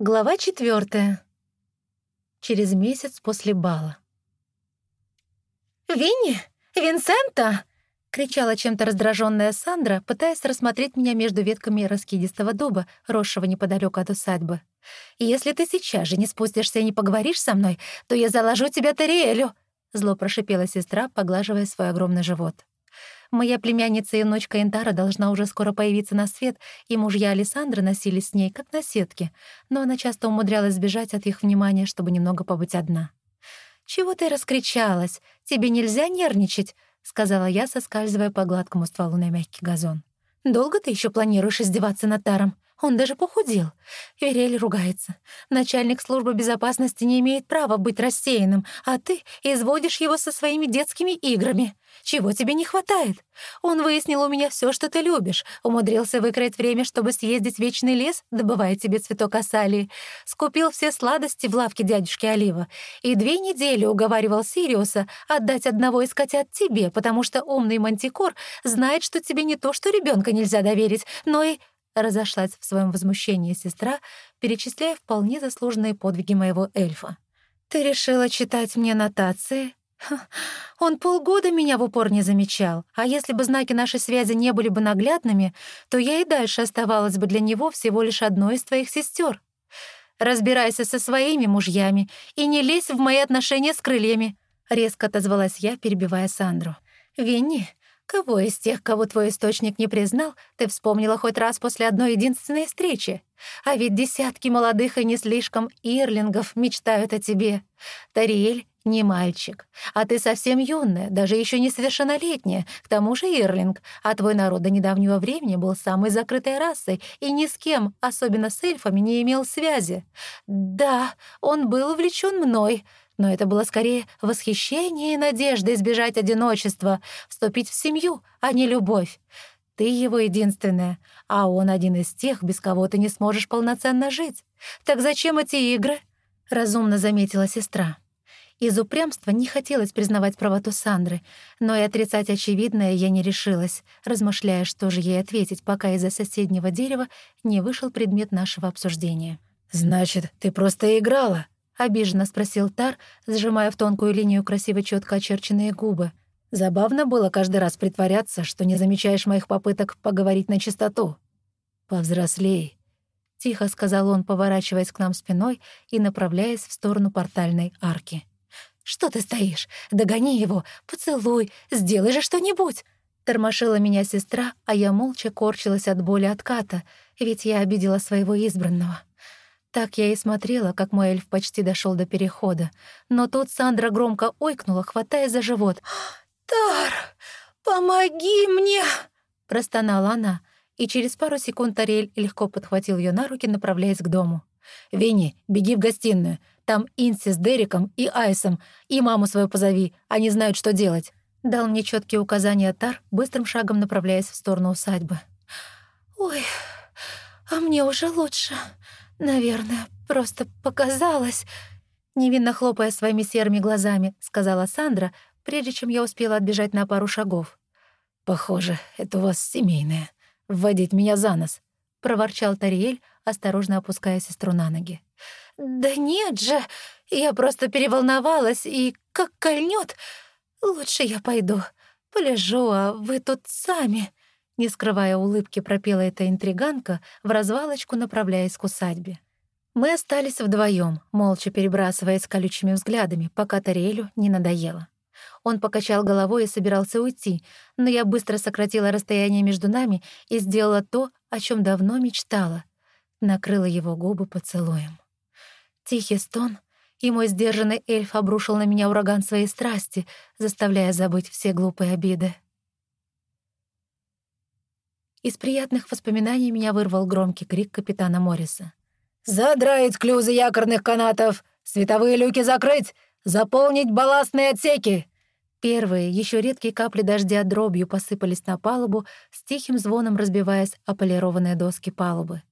Глава четвертая. Через месяц после бала. «Винни! Винсента!» — кричала чем-то раздраженная Сандра, пытаясь рассмотреть меня между ветками раскидистого дуба, росшего неподалеку от усадьбы. «Если ты сейчас же не спустишься и не поговоришь со мной, то я заложу тебя Тариэлю!» — зло прошипела сестра, поглаживая свой огромный живот. Моя племянница и внучка Интара должна уже скоро появиться на свет, и мужья Александры носились с ней, как на сетке, но она часто умудрялась сбежать от их внимания, чтобы немного побыть одна. «Чего ты раскричалась? Тебе нельзя нервничать», — сказала я, соскальзывая по гладкому стволу на мягкий газон. «Долго ты еще планируешь издеваться над Таром? Он даже похудел. Верель ругается. Начальник службы безопасности не имеет права быть рассеянным, а ты изводишь его со своими детскими играми. Чего тебе не хватает? Он выяснил у меня все, что ты любишь, умудрился выкроить время, чтобы съездить в Вечный лес, добывая тебе цветок асалии, скупил все сладости в лавке дядюшки Олива и две недели уговаривал Сириуса отдать одного из котят тебе, потому что умный мантикор знает, что тебе не то, что ребенка нельзя доверить, но и разошлась в своем возмущении сестра, перечисляя вполне заслуженные подвиги моего эльфа. «Ты решила читать мне нотации?» Он полгода меня в упор не замечал, а если бы знаки нашей связи не были бы наглядными, то я и дальше оставалась бы для него всего лишь одной из твоих сестер. Разбирайся со своими мужьями и не лезь в мои отношения с крыльями», — резко отозвалась я, перебивая Сандру. «Винни, Кого из тех, кого твой источник не признал, ты вспомнила хоть раз после одной единственной встречи? А ведь десятки молодых и не слишком ирлингов мечтают о тебе. Тариэль не мальчик, а ты совсем юная, даже еще несовершеннолетняя, к тому же ирлинг, а твой народ до недавнего времени был самой закрытой расой и ни с кем, особенно с эльфами, не имел связи. Да, он был увлечен мной, но это было скорее восхищение и надежда избежать одиночества, вступить в семью, а не любовь. Ты его единственная, а он один из тех, без кого ты не сможешь полноценно жить. Так зачем эти игры?» — разумно заметила сестра. Из упрямства не хотелось признавать правоту Сандры, но и отрицать очевидное я не решилась, размышляя, что же ей ответить, пока из-за соседнего дерева не вышел предмет нашего обсуждения. «Значит, ты просто играла?» — обиженно спросил Тар, сжимая в тонкую линию красиво четко очерченные губы. «Забавно было каждый раз притворяться, что не замечаешь моих попыток поговорить на чистоту. Повзрослей», — тихо сказал он, поворачиваясь к нам спиной и направляясь в сторону портальной арки. «Что ты стоишь? Догони его, поцелуй, сделай же что-нибудь!» Тормошила меня сестра, а я молча корчилась от боли отката, ведь я обидела своего избранного. Так я и смотрела, как мой эльф почти дошел до перехода. Но тут Сандра громко ойкнула, хватая за живот. «Тар, помоги мне!» — простонала она, и через пару секунд Ариэль легко подхватил ее на руки, направляясь к дому. «Винни, беги в гостиную. Там Инси с Дериком и Айсом. И маму свою позови, они знают, что делать». Дал мне четкие указания Тар, быстрым шагом направляясь в сторону усадьбы. «Ой, а мне уже лучше», «Наверное, просто показалось», — невинно хлопая своими серыми глазами, сказала Сандра, прежде чем я успела отбежать на пару шагов. «Похоже, это у вас семейное. Вводить меня за нос», — проворчал Тариэль, осторожно опуская сестру на ноги. «Да нет же, я просто переволновалась, и как кольнет, лучше я пойду, полежу, а вы тут сами», не скрывая улыбки, пропела эта интриганка, в развалочку направляясь к усадьбе. Мы остались вдвоем, молча перебрасываясь колючими взглядами, пока Тариэлю не надоело. Он покачал головой и собирался уйти, но я быстро сократила расстояние между нами и сделала то, о чем давно мечтала. Накрыла его губы поцелуем. Тихий стон, и мой сдержанный эльф обрушил на меня ураган своей страсти, заставляя забыть все глупые обиды. Из приятных воспоминаний меня вырвал громкий крик капитана Морриса. «Задраить клюзы якорных канатов! Световые люки закрыть! Заполнить балластные отсеки!» Первые, еще редкие капли дождя дробью посыпались на палубу, с тихим звоном разбиваясь о полированные доски палубы.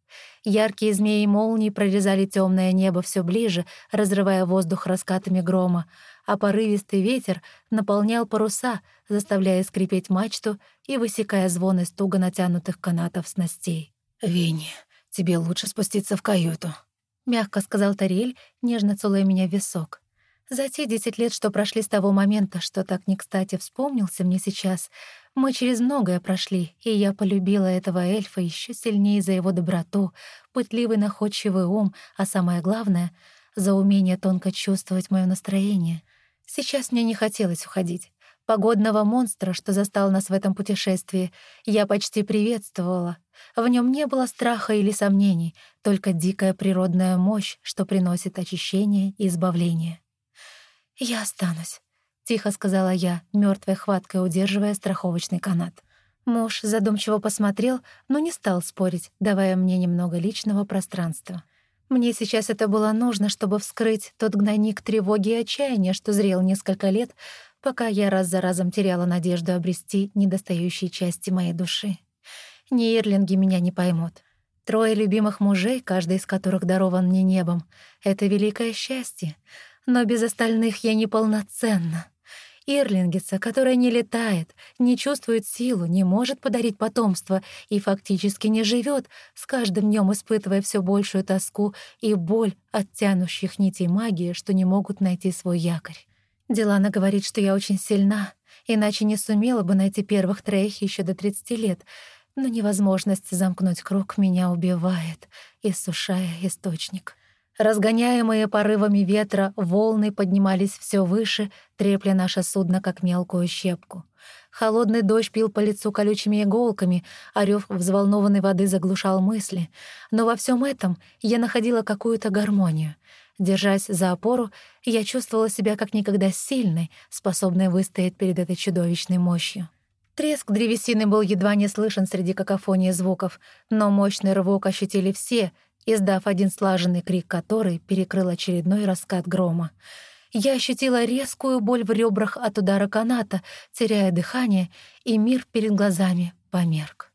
Яркие змеи молнии прорезали темное небо все ближе, разрывая воздух раскатами грома, а порывистый ветер наполнял паруса, заставляя скрипеть мачту и высекая звон из туго натянутых канатов снастей. «Винни, тебе лучше спуститься в каюту», — мягко сказал Тарель, нежно целуя меня в висок. За те десять лет, что прошли с того момента, что так не кстати вспомнился мне сейчас, мы через многое прошли, и я полюбила этого эльфа еще сильнее за его доброту, пытливый находчивый ум, а самое главное — за умение тонко чувствовать мое настроение. Сейчас мне не хотелось уходить. Погодного монстра, что застал нас в этом путешествии, я почти приветствовала. В нем не было страха или сомнений, только дикая природная мощь, что приносит очищение и избавление. «Я останусь», — тихо сказала я, мертвой хваткой удерживая страховочный канат. Муж задумчиво посмотрел, но не стал спорить, давая мне немного личного пространства. Мне сейчас это было нужно, чтобы вскрыть тот гнойник тревоги и отчаяния, что зрел несколько лет, пока я раз за разом теряла надежду обрести недостающие части моей души. Ни Ирлинги меня не поймут. Трое любимых мужей, каждый из которых дарован мне небом, — это великое счастье. Но без остальных я неполноценна. Ирлингица, которая не летает, не чувствует силу, не может подарить потомство и фактически не живет, с каждым днем испытывая все большую тоску и боль от тянущих нитей магии, что не могут найти свой якорь. Дилана говорит, что я очень сильна, иначе не сумела бы найти первых троих еще до 30 лет, но невозможность замкнуть круг меня убивает, иссушая источник. Разгоняемые порывами ветра, волны поднимались все выше, трепля наше судно, как мелкую щепку. Холодный дождь пил по лицу колючими иголками, а рёв взволнованной воды заглушал мысли. Но во всем этом я находила какую-то гармонию. Держась за опору, я чувствовала себя как никогда сильной, способной выстоять перед этой чудовищной мощью. Треск древесины был едва не слышен среди какофонии звуков, но мощный рывок ощутили все, издав один слаженный крик, который перекрыл очередной раскат грома. Я ощутила резкую боль в ребрах от удара каната, теряя дыхание, и мир перед глазами померк.